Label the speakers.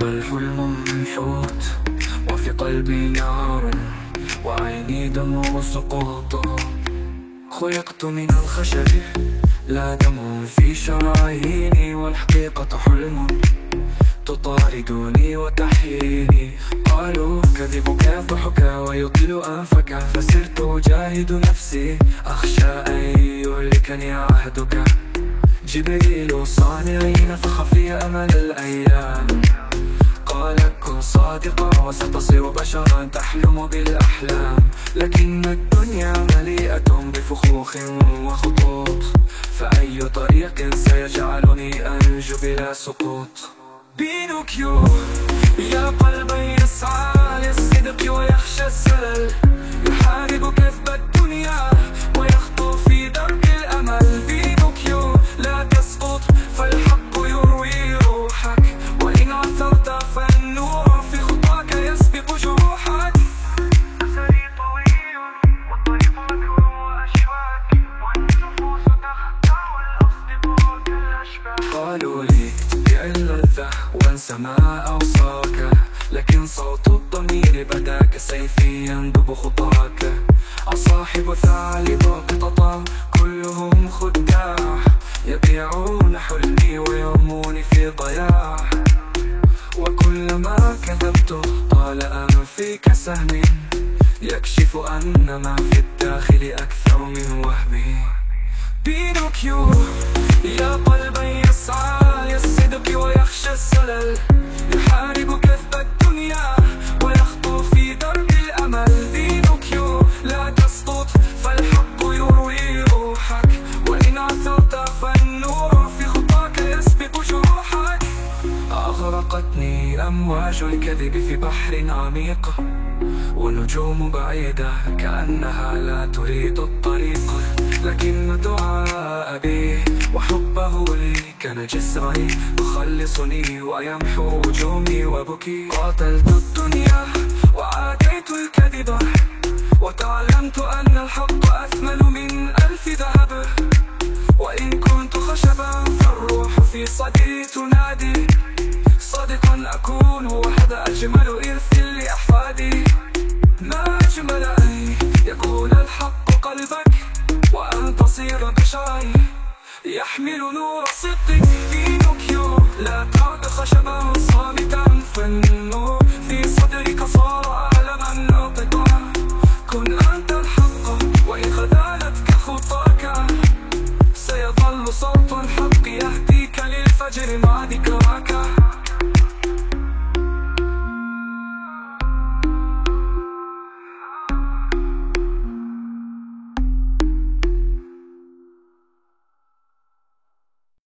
Speaker 1: بل حلم منحوت وفي قلبي نار وعيني دمع سقوط خلقت من الخشب لا دم في شراييني والحقيقة حلم تطاردني وتحييني. قالوا كذبك يفضحك ويطيل أنفك. فسرت أجاهد نفسي. أخشى أن يهلكني عهدك. جبريل صانعي نفخ في أمل الأيام. قال كن صادقا وستصير بشرا تحلم بالأحلام. لكن الدنيا مليئة بفخوخ وخطوط. فأي طريق سيجعلني أنجو بلا سقوط. بينوكيو يا قلبي يسعى للصدق ويخشى الزلل وانسى ما أوصاك لكن صوت الضمير بدا كسيفي يندب خطاك أصاحب ثعلب قططا كلهم خداع يبيعون حلمي ويرموني في ضياع. وكلما كذبت طال أنفي كسهم يكشف أن ما في الداخل أكثر من وهمي بينوكيو يا قلبي الزلل يحارب كذب الدنيا ويخطو في درب الأمل. لا تسقط فالحق يروي روحك. وإن عثرت فالنور في خطاك يسبق جروحك أغرقتني أمواج الكذب في بحر عميق. ونجوم بعيدة كأنها لا تريد الطريق. لكن دعاء كان جسري يخلصني ويمحو هجومي وبكي. قاتلت الدنيا وعاديت الكذب وتعلمت أن الحق أثمن من ألف ذهب. وإن كنت خشبا فالروح في صدري تنادي. صادقا أكون وهذا أجمل إرث لأحفادي. ما أجمل أن يكون الحق قلبك وأن تصير بشرا يحمل نور صدق بينوكيو لا تعد خشبا صامتا فالنور